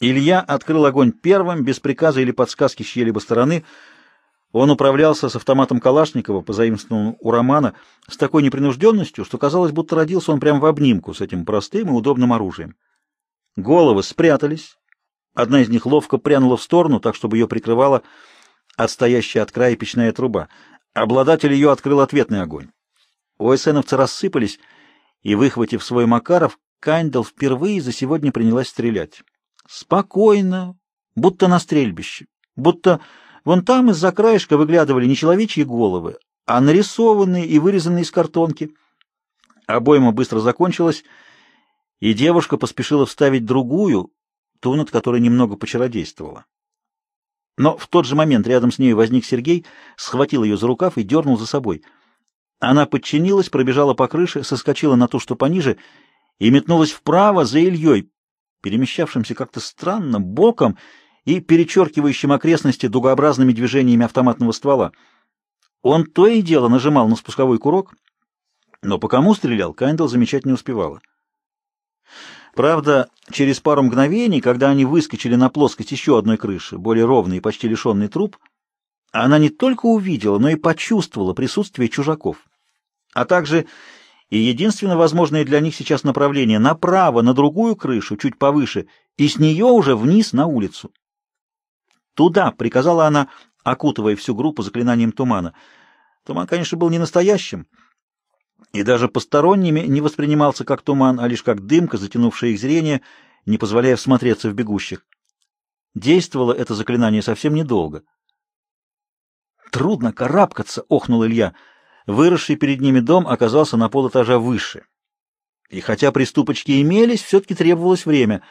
Илья открыл огонь первым, без приказа или подсказки с чьей-либо стороны. Он управлялся с автоматом Калашникова, позаимствованным у Романа, с такой непринужденностью, что казалось, будто родился он прямо в обнимку с этим простым и удобным оружием. Головы спрятались. Одна из них ловко прянула в сторону, так, чтобы ее прикрывала отстоящая от края печная труба. Обладатель ее открыл ответный огонь. ОСНовцы рассыпались, и, выхватив свой Макаров, Кайндл впервые за сегодня принялась стрелять. Спокойно, будто на стрельбище, будто вон там из-за краешка выглядывали не человечьи головы, а нарисованные и вырезанные из картонки. Обойма быстро закончилась, и девушка поспешила вставить другую, ту, над которой немного почародействовала. Но в тот же момент рядом с ней возник Сергей, схватил ее за рукав и дернул за собой. Она подчинилась, пробежала по крыше, соскочила на ту, что пониже, и метнулась вправо за Ильей, перемещавшимся как-то странно, боком и перечеркивающим окрестности дугообразными движениями автоматного ствола. Он то и дело нажимал на спусковой курок, но по кому стрелял, Кайндл замечать не успевала. Правда, через пару мгновений, когда они выскочили на плоскость еще одной крыши, более ровный и почти лишенный труп, она не только увидела, но и почувствовала присутствие чужаков, а также и единственно возможное для них сейчас направление направо, на другую крышу, чуть повыше, и с нее уже вниз на улицу. «Туда!» — приказала она, окутывая всю группу заклинанием тумана. Туман, конечно, был не настоящим, — и даже посторонними не воспринимался как туман, а лишь как дымка, затянувшая их зрение, не позволяя всмотреться в бегущих. Действовало это заклинание совсем недолго. «Трудно карабкаться!» — охнул Илья. Выросший перед ними дом оказался на полэтажа выше. И хотя приступочки имелись, все-таки требовалось время.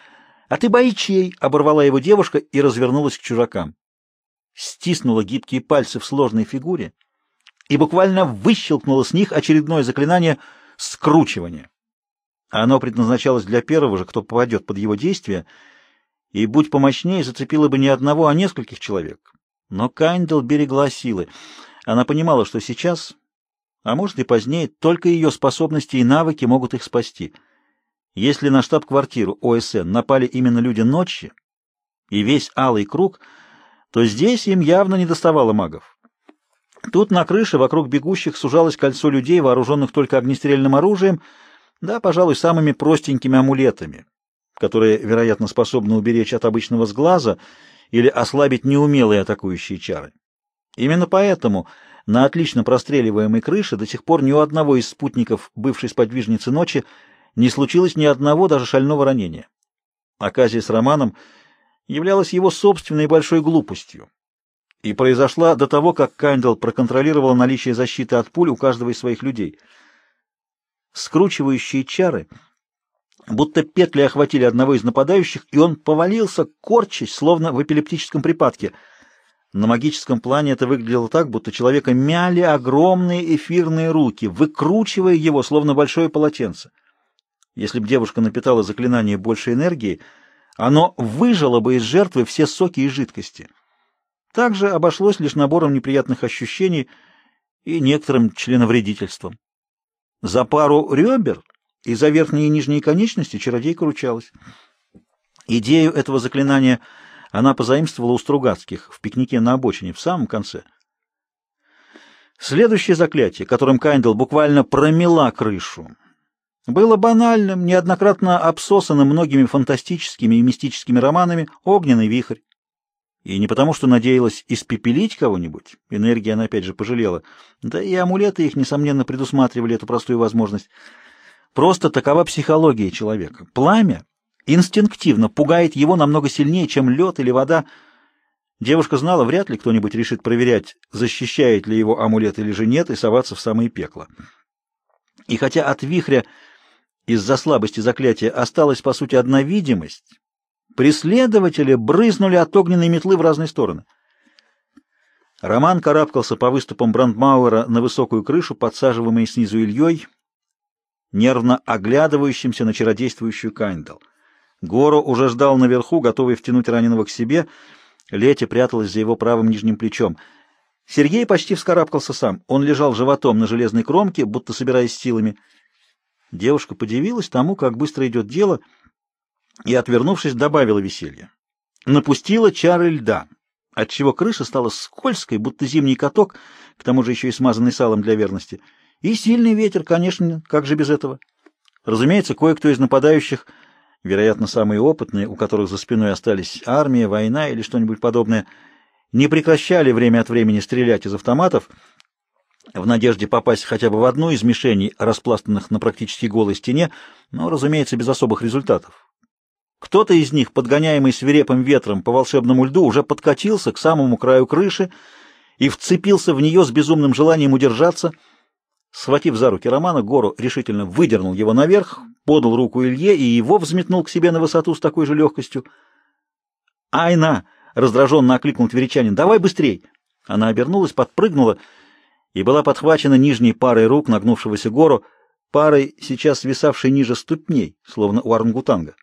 «А ты бойчей!» — оборвала его девушка и развернулась к чужакам. Стиснула гибкие пальцы в сложной фигуре — и буквально выщелкнуло с них очередное заклинание скручивания. Оно предназначалось для первого же, кто попадет под его действие, и, будь помощнее, зацепило бы не одного, а нескольких человек. Но Кайндл берегла силы. Она понимала, что сейчас, а может и позднее, только ее способности и навыки могут их спасти. Если на штаб-квартиру ОСН напали именно люди ночи и весь алый круг, то здесь им явно не доставало магов. Тут на крыше вокруг бегущих сужалось кольцо людей, вооруженных только огнестрельным оружием, да, пожалуй, самыми простенькими амулетами, которые, вероятно, способны уберечь от обычного сглаза или ослабить неумелые атакующие чары. Именно поэтому на отлично простреливаемой крыше до сих пор ни у одного из спутников бывшей сподвижницы ночи не случилось ни одного даже шального ранения. Оказия с Романом являлась его собственной большой глупостью и произошла до того, как Кайндл проконтролировал наличие защиты от пуль у каждого из своих людей. Скручивающие чары, будто петли охватили одного из нападающих, и он повалился, корчась, словно в эпилептическом припадке. На магическом плане это выглядело так, будто человека мяли огромные эфирные руки, выкручивая его, словно большое полотенце. Если бы девушка напитала заклинание больше энергии, оно выжило бы из жертвы все соки и жидкости. Также обошлось лишь набором неприятных ощущений и некоторым членовредительством. За пару ребер и за верхние и нижние конечности чародейка ручалась. Идею этого заклинания она позаимствовала у Стругацких в пикнике на обочине в самом конце. Следующее заклятие, которым Кайндл буквально промела крышу, было банальным, неоднократно обсосанным многими фантастическими и мистическими романами «Огненный вихрь». И не потому, что надеялась испепелить кого-нибудь, энергия она опять же пожалела, да и амулеты их, несомненно, предусматривали эту простую возможность. Просто такова психология человека. Пламя инстинктивно пугает его намного сильнее, чем лед или вода. Девушка знала, вряд ли кто-нибудь решит проверять, защищает ли его амулет или же нет, и соваться в самое пекло. И хотя от вихря из-за слабости заклятия осталась, по сути, одна видимость, Преследователи брызнули от огненной метлы в разные стороны. Роман карабкался по выступам Брандмауэра на высокую крышу, подсаживаемый снизу Ильей, нервно оглядывающимся на чародействующую Кайндал. Горо уже ждал наверху, готовый втянуть раненого к себе. Летя пряталась за его правым нижним плечом. Сергей почти вскарабкался сам. Он лежал животом на железной кромке, будто собираясь силами. Девушка подивилась тому, как быстро идет дело — и, отвернувшись, добавила веселье. напустила чары льда, отчего крыша стала скользкой, будто зимний каток, к тому же еще и смазанный салом для верности. И сильный ветер, конечно, как же без этого? Разумеется, кое-кто из нападающих, вероятно, самые опытные, у которых за спиной остались армия, война или что-нибудь подобное, не прекращали время от времени стрелять из автоматов, в надежде попасть хотя бы в одну из мишеней, распластанных на практически голой стене, но, разумеется, без особых результатов. Кто-то из них, подгоняемый свирепым ветром по волшебному льду, уже подкатился к самому краю крыши и вцепился в нее с безумным желанием удержаться. Схватив за руки Романа, Гору решительно выдернул его наверх, подал руку Илье и его взметнул к себе на высоту с такой же легкостью. «Айна!» — раздраженно окликнул тверичанин. «Давай быстрей!» Она обернулась, подпрыгнула и была подхвачена нижней парой рук нагнувшегося гору, парой, сейчас свисавшей ниже ступней, словно у орангутанга.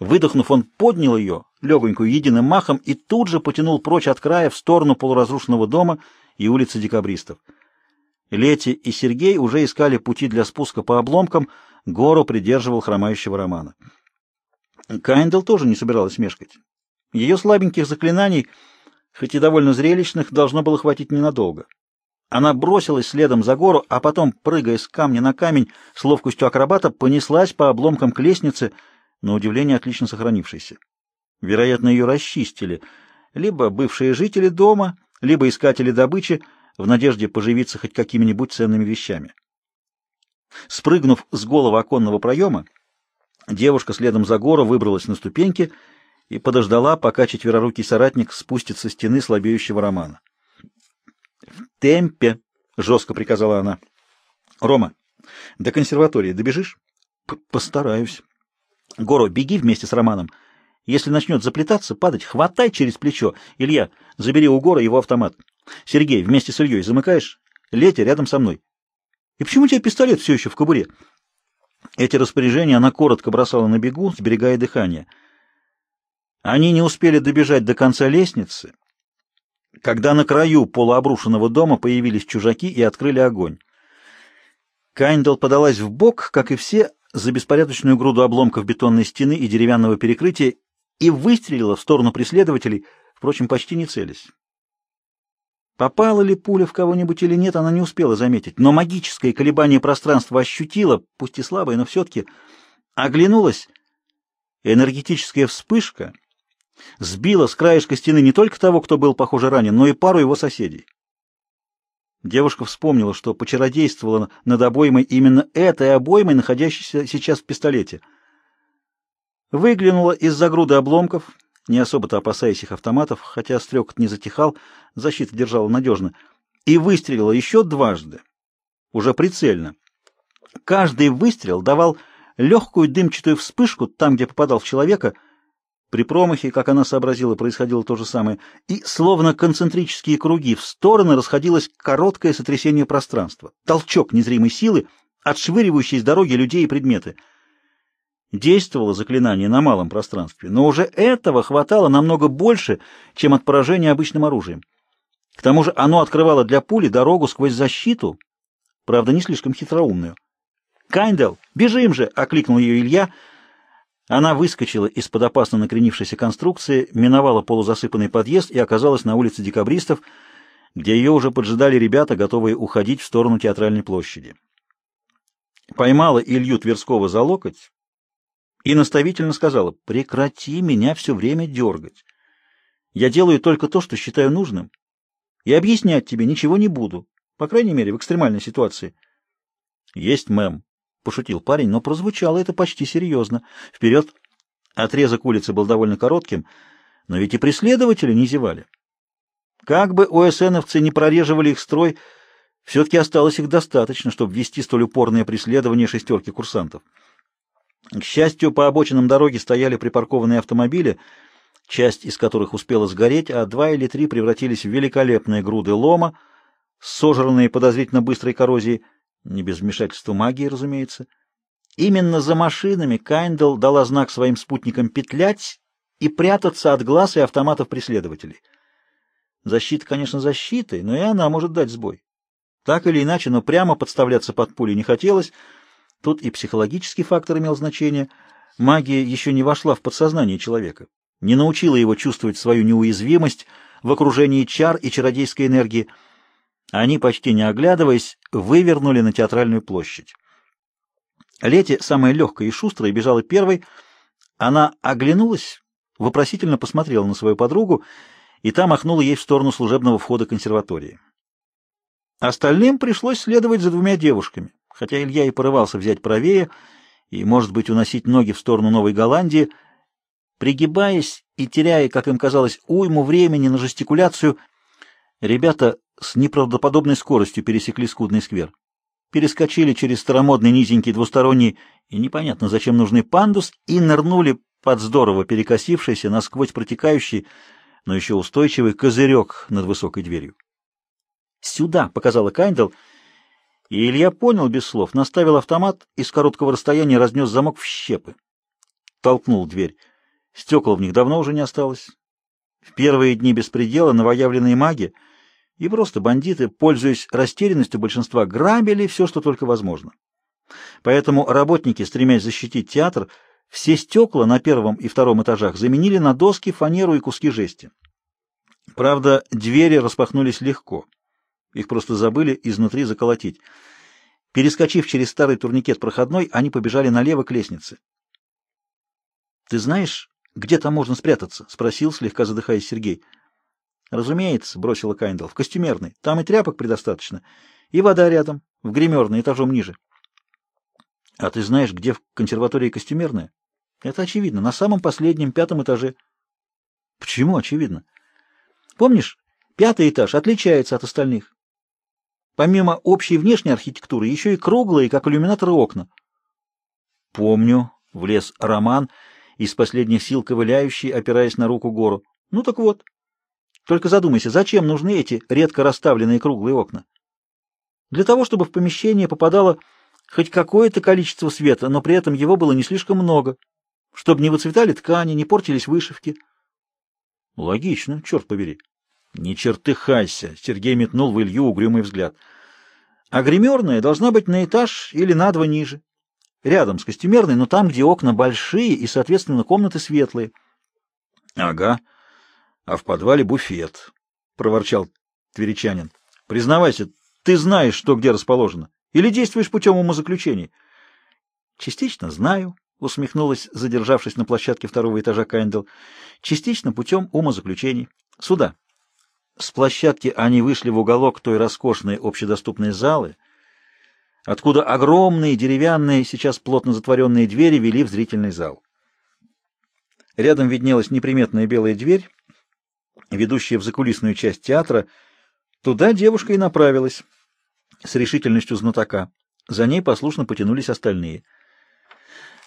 Выдохнув, он поднял ее, легонькую, единым махом, и тут же потянул прочь от края в сторону полуразрушенного дома и улицы декабристов. Лети и Сергей уже искали пути для спуска по обломкам, гору придерживал хромающего Романа. Кайндл тоже не собиралась мешкать. Ее слабеньких заклинаний, хоть и довольно зрелищных, должно было хватить ненадолго. Она бросилась следом за гору, а потом, прыгая с камня на камень с ловкостью акробата, понеслась по обломкам к лестнице, на удивление отлично сохранившейся. Вероятно, ее расчистили. Либо бывшие жители дома, либо искатели добычи, в надежде поживиться хоть какими-нибудь ценными вещами. Спрыгнув с голого оконного проема, девушка следом за гору выбралась на ступеньки и подождала, пока четверорукий соратник спустится с стены слабеющего романа. «В темпе!» — жестко приказала она. «Рома, до консерватории добежишь?» «Постараюсь». «Горо, беги вместе с Романом. Если начнет заплетаться, падать, хватай через плечо. Илья, забери у Гора его автомат. Сергей, вместе с Ильей замыкаешь? Летя рядом со мной». «И почему у тебя пистолет все еще в кобуре?» Эти распоряжения она коротко бросала на бегу, сберегая дыхание. Они не успели добежать до конца лестницы, когда на краю полуобрушенного дома появились чужаки и открыли огонь. Кайндл подалась в бок, как и все, за беспорядочную груду обломков бетонной стены и деревянного перекрытия и выстрелила в сторону преследователей, впрочем, почти не целясь. Попала ли пуля в кого-нибудь или нет, она не успела заметить, но магическое колебание пространства ощутила, пусть и слабое, но все-таки оглянулась. Энергетическая вспышка — сбила с краешка стены не только того, кто был, похоже, ранен, но и пару его соседей. Девушка вспомнила, что почародействовала над обоймой именно этой обоймой, находящейся сейчас в пистолете. Выглянула из-за груды обломков, не особо-то опасаясь их автоматов, хотя стрекот не затихал, защита держала надежно, и выстрелила еще дважды, уже прицельно. Каждый выстрел давал легкую дымчатую вспышку там, где попадал в человека — при промахе, как она сообразила, происходило то же самое, и, словно концентрические круги, в стороны расходилось короткое сотрясение пространства, толчок незримой силы, отшвыривающий с дороги людей и предметы. Действовало заклинание на малом пространстве, но уже этого хватало намного больше, чем от поражения обычным оружием. К тому же оно открывало для пули дорогу сквозь защиту, правда, не слишком хитроумную. «Кайндел, бежим же!» — окликнул ее Илья — она выскочила из-под опасно накренившейся конструкции, миновала полузасыпанный подъезд и оказалась на улице декабристов, где ее уже поджидали ребята, готовые уходить в сторону театральной площади. Поймала Илью Тверского за локоть и наставительно сказала, «Прекрати меня все время дергать. Я делаю только то, что считаю нужным, и объяснять тебе ничего не буду, по крайней мере, в экстремальной ситуации». «Есть, мэм», Пошутил парень, но прозвучало это почти серьезно. Вперед! Отрезок улицы был довольно коротким, но ведь и преследователи не зевали. Как бы ОСНовцы не прореживали их строй, все-таки осталось их достаточно, чтобы вести столь упорное преследование шестерки курсантов. К счастью, по обочинам дороги стояли припаркованные автомобили, часть из которых успела сгореть, а два или три превратились в великолепные груды лома, сожранные подозрительно быстрой коррозией. Не без вмешательства магии, разумеется. Именно за машинами Кайндл дала знак своим спутникам петлять и прятаться от глаз и автоматов преследователей. Защита, конечно, защитой, но и она может дать сбой. Так или иначе, но прямо подставляться под пули не хотелось. Тут и психологический фактор имел значение. Магия еще не вошла в подсознание человека. не научила его чувствовать свою неуязвимость в окружении чар и чародейской энергии. Они, почти не оглядываясь, вывернули на театральную площадь. Лети, самая легкая и шустрая, бежала первой. Она оглянулась, вопросительно посмотрела на свою подругу, и та махнула ей в сторону служебного входа консерватории. Остальным пришлось следовать за двумя девушками, хотя Илья и порывался взять правее и, может быть, уносить ноги в сторону Новой Голландии, пригибаясь и теряя, как им казалось, уйму времени на жестикуляцию, ребята с неправдоподобной скоростью пересекли скудный сквер. Перескочили через старомодный низенький двусторонний и непонятно зачем нужный пандус и нырнули под здорово перекосившийся, насквозь протекающий, но еще устойчивый козырек над высокой дверью. «Сюда!» — показала Кайндл, и Илья понял без слов, наставил автомат и с короткого расстояния разнес замок в щепы. Толкнул дверь. Стекол в них давно уже не осталось. В первые дни беспредела новоявленные маги и просто бандиты, пользуясь растерянностью большинства, грабили все, что только возможно. Поэтому работники, стремясь защитить театр, все стекла на первом и втором этажах заменили на доски, фанеру и куски жести. Правда, двери распахнулись легко. Их просто забыли изнутри заколотить. Перескочив через старый турникет проходной, они побежали налево к лестнице. — Ты знаешь, где там можно спрятаться? — спросил, слегка задыхаясь Сергей. — Разумеется, — бросила Кайндл, — в костюмерной. Там и тряпок предостаточно. И вода рядом, в гримерной, этажом ниже. — А ты знаешь, где в консерватории костюмерная? — Это очевидно, на самом последнем, пятом этаже. — Почему очевидно? — Помнишь, пятый этаж отличается от остальных. Помимо общей внешней архитектуры, еще и круглые, как иллюминаторы, окна. — Помню, — влез Роман, из последних сил ковыляющий, опираясь на руку гору. — Ну так вот. Только задумайся, зачем нужны эти редко расставленные круглые окна? Для того, чтобы в помещение попадало хоть какое-то количество света, но при этом его было не слишком много, чтобы не выцветали ткани, не портились вышивки. — Логично, черт побери. «Не чертыхайся!» — Сергей метнул в Илью угрюмый взгляд. «А гримерная должна быть на этаж или на два ниже. Рядом с костюмерной, но там, где окна большие и, соответственно, комнаты светлые». «Ага. А в подвале буфет», — проворчал тверичанин. «Признавайся, ты знаешь, что где расположено? Или действуешь путем умозаключений?» «Частично знаю», — усмехнулась, задержавшись на площадке второго этажа Кайндл. «Частично путем умозаключений. Сюда». С площадки они вышли в уголок той роскошной общедоступной залы, откуда огромные деревянные, сейчас плотно затворенные двери вели в зрительный зал. Рядом виднелась неприметная белая дверь, ведущая в закулисную часть театра. Туда девушка и направилась с решительностью знатока. За ней послушно потянулись остальные.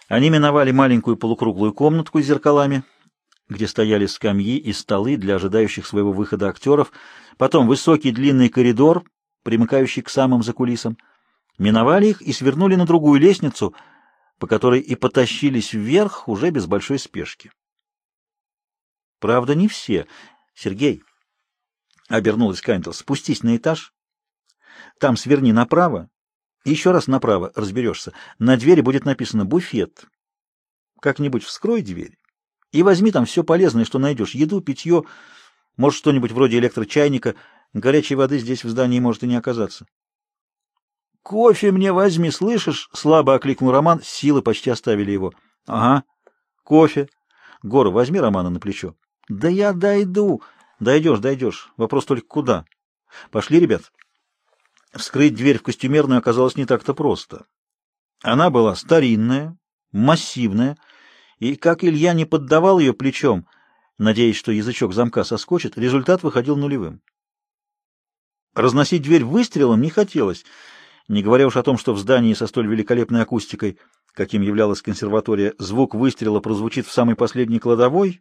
Они миновали маленькую полукруглую комнатку с зеркалами — где стояли скамьи и столы для ожидающих своего выхода актеров, потом высокий длинный коридор, примыкающий к самым закулисам. Миновали их и свернули на другую лестницу, по которой и потащились вверх уже без большой спешки. Правда, не все. Сергей, — обернулась Кайнтл, — спустись на этаж, там сверни направо, и еще раз направо, разберешься. На двери будет написано «буфет». Как-нибудь вскрой дверь и возьми там все полезное, что найдешь. Еду, питье, может, что-нибудь вроде электрочайника. Горячей воды здесь в здании может и не оказаться. — Кофе мне возьми, слышишь? — слабо окликнул Роман. Силы почти оставили его. — Ага, кофе. Гора, возьми Романа на плечо. — Да я дойду. — Дойдешь, дойдешь. Вопрос только куда. — Пошли, ребят. Вскрыть дверь в костюмерную оказалось не так-то просто. Она была старинная, массивная, и как Илья не поддавал ее плечом, надеясь, что язычок замка соскочит, результат выходил нулевым. Разносить дверь выстрелом не хотелось, не говоря уж о том, что в здании со столь великолепной акустикой, каким являлась консерватория, звук выстрела прозвучит в самой последней кладовой,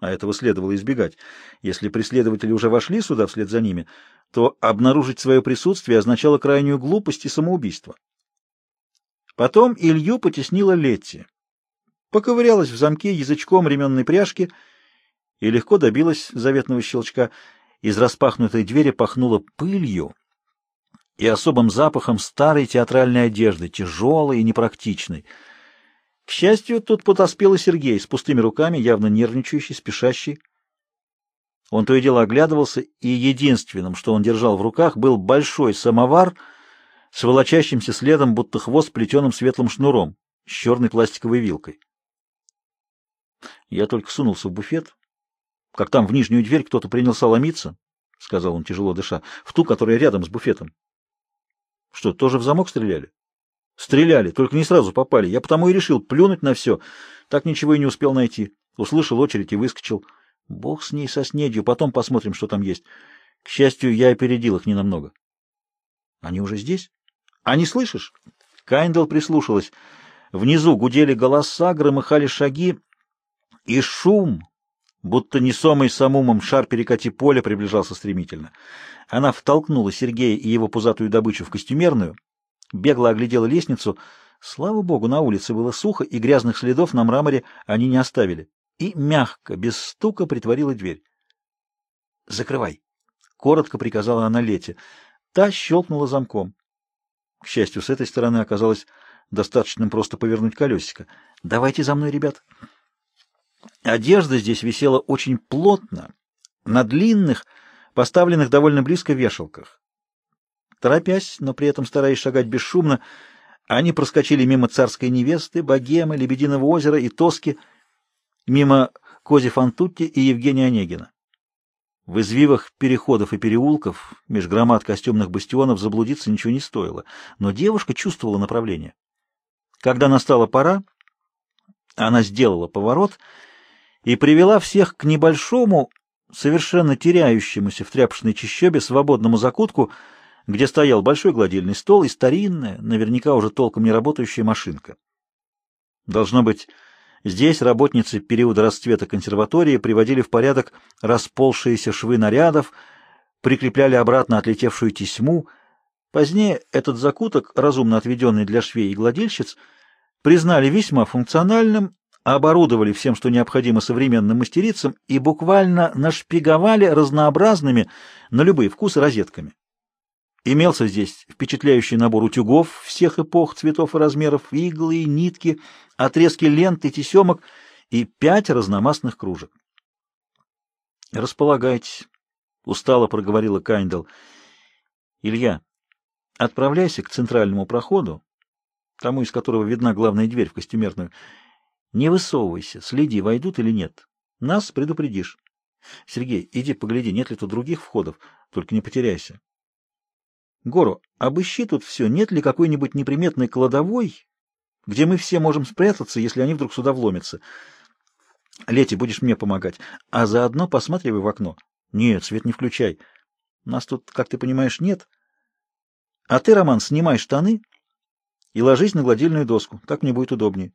а этого следовало избегать. Если преследователи уже вошли сюда вслед за ними, то обнаружить свое присутствие означало крайнюю глупость и самоубийство. Потом Илью потеснила Летти поковырялась в замке язычком ременной пряжки и легко добилась заветного щелчка. Из распахнутой двери пахнуло пылью и особым запахом старой театральной одежды, тяжелой и непрактичной. К счастью, тут подоспел и Сергей с пустыми руками, явно нервничающий, спешащий. Он то и дело оглядывался, и единственным, что он держал в руках, был большой самовар с волочащимся следом, будто хвост плетеным светлым шнуром, с черной пластиковой вилкой. Я только сунулся в буфет, как там в нижнюю дверь кто-то принялся ломиться, — сказал он, тяжело дыша, — в ту, которая рядом с буфетом. — Что, тоже в замок стреляли? — Стреляли, только не сразу попали. Я потому и решил плюнуть на все. Так ничего и не успел найти. Услышал очередь и выскочил. Бог с ней, со снедью, потом посмотрим, что там есть. К счастью, я опередил их ненамного. — Они уже здесь? — А не слышишь? Кайндл прислушалась. Внизу гудели голоса, громыхали шаги, и шум, будто несомый самумом шар перекати поля, приближался стремительно. Она втолкнула Сергея и его пузатую добычу в костюмерную, бегло оглядела лестницу. Слава богу, на улице было сухо, и грязных следов на мраморе они не оставили. И мягко, без стука, притворила дверь. «Закрывай!» — коротко приказала она Лете. Та щелкнула замком. К счастью, с этой стороны оказалось достаточным просто повернуть колесико. «Давайте за мной, ребят!» Одежда здесь висела очень плотно, на длинных, поставленных довольно близко вешалках. Торопясь, но при этом стараясь шагать бесшумно, они проскочили мимо царской невесты, богемы, Лебединого озера и Тоски, мимо Кози Фантутти и Евгения Онегина. В извивах переходов и переулков, меж громад костюмных бастионов заблудиться ничего не стоило, но девушка чувствовала направление. Когда настала пора, она сделала поворот — и привела всех к небольшому, совершенно теряющемуся в тряпочной чащобе свободному закутку, где стоял большой гладильный стол и старинная, наверняка уже толком не работающая машинка. Должно быть, здесь работницы периода расцвета консерватории приводили в порядок расползшиеся швы нарядов, прикрепляли обратно отлетевшую тесьму. Позднее этот закуток, разумно отведенный для швей и гладильщиц, признали весьма функциональным оборудовали всем, что необходимо современным мастерицам, и буквально нашпиговали разнообразными на любые вкусы розетками. Имелся здесь впечатляющий набор утюгов всех эпох, цветов и размеров, иглы, нитки, отрезки лент и тесемок и пять разномастных кружек. «Располагайтесь», — устало проговорила Кайндл. «Илья, отправляйся к центральному проходу, тому, из которого видна главная дверь в костюмерную, не высовывайся, следи, войдут или нет. Нас предупредишь. Сергей, иди погляди, нет ли тут других входов, только не потеряйся. Гору, обыщи тут все, нет ли какой-нибудь неприметной кладовой, где мы все можем спрятаться, если они вдруг сюда вломятся. Лети, будешь мне помогать, а заодно посматривай в окно. Нет, свет не включай. Нас тут, как ты понимаешь, нет. А ты, Роман, снимай штаны и ложись на гладильную доску, так мне будет удобнее.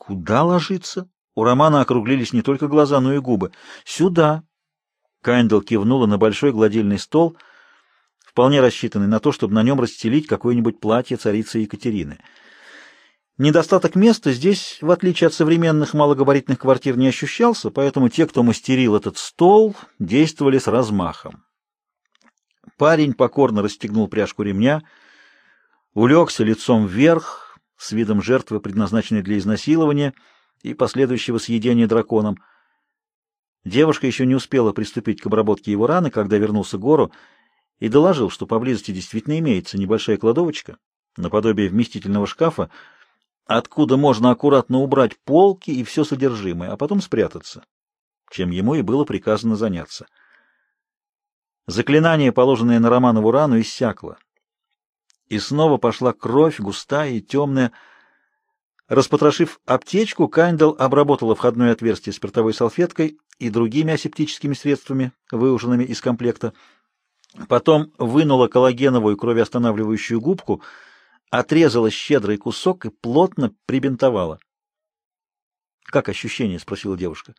Куда ложиться? У Романа округлились не только глаза, но и губы. Сюда. Кайндл кивнула на большой гладильный стол, вполне рассчитанный на то, чтобы на нем расстелить какое-нибудь платье царицы Екатерины. Недостаток места здесь, в отличие от современных малогабаритных квартир, не ощущался, поэтому те, кто мастерил этот стол, действовали с размахом. Парень покорно расстегнул пряжку ремня, улегся лицом вверх, с видом жертвы, предназначенной для изнасилования и последующего съедения драконом. Девушка еще не успела приступить к обработке его раны, когда вернулся Гору и доложил, что поблизости действительно имеется небольшая кладовочка, наподобие вместительного шкафа, откуда можно аккуратно убрать полки и все содержимое, а потом спрятаться, чем ему и было приказано заняться. Заклинание, положенное на Романову рану, иссякло. И снова пошла кровь, густая и темная. Распотрошив аптечку, Кайндал обработала входное отверстие спиртовой салфеткой и другими асептическими средствами, выуженными из комплекта. Потом вынула коллагеновую кровеостанавливающую губку, отрезала щедрый кусок и плотно прибинтовала. «Как ощущение?» — спросила девушка.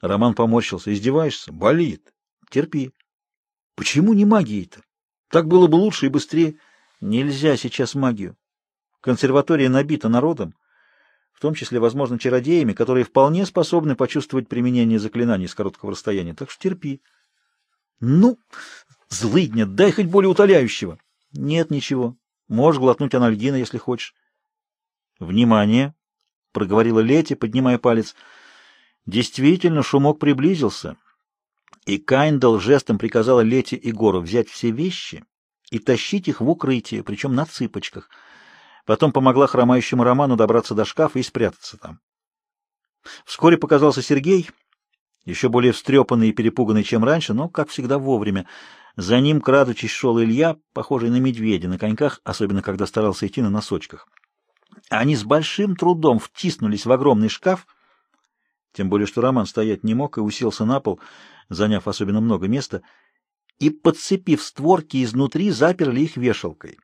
Роман поморщился. «Издеваешься? Болит. Терпи». «Почему не магией-то? Так было бы лучше и быстрее». Нельзя сейчас магию. Консерватория набита народом, в том числе, возможно, чародеями, которые вполне способны почувствовать применение заклинаний с короткого расстояния. Так что терпи. Ну, злыдня, дай хоть более утоляющего. Нет ничего. Можешь глотнуть анальгина, если хочешь. «Внимание!» — проговорила Лети, поднимая палец. Действительно, шумок приблизился, и Кайндал жестом приказала Лети и Гору взять все вещи и тащить их в укрытие, причем на цыпочках. Потом помогла хромающему Роману добраться до шкафа и спрятаться там. Вскоре показался Сергей, еще более встрепанный и перепуганный, чем раньше, но, как всегда, вовремя. За ним, крадучись, шел Илья, похожий на медведя на коньках, особенно когда старался идти на носочках. Они с большим трудом втиснулись в огромный шкаф, тем более что Роман стоять не мог и уселся на пол, заняв особенно много места, и, подцепив створки изнутри, заперли их вешалкой.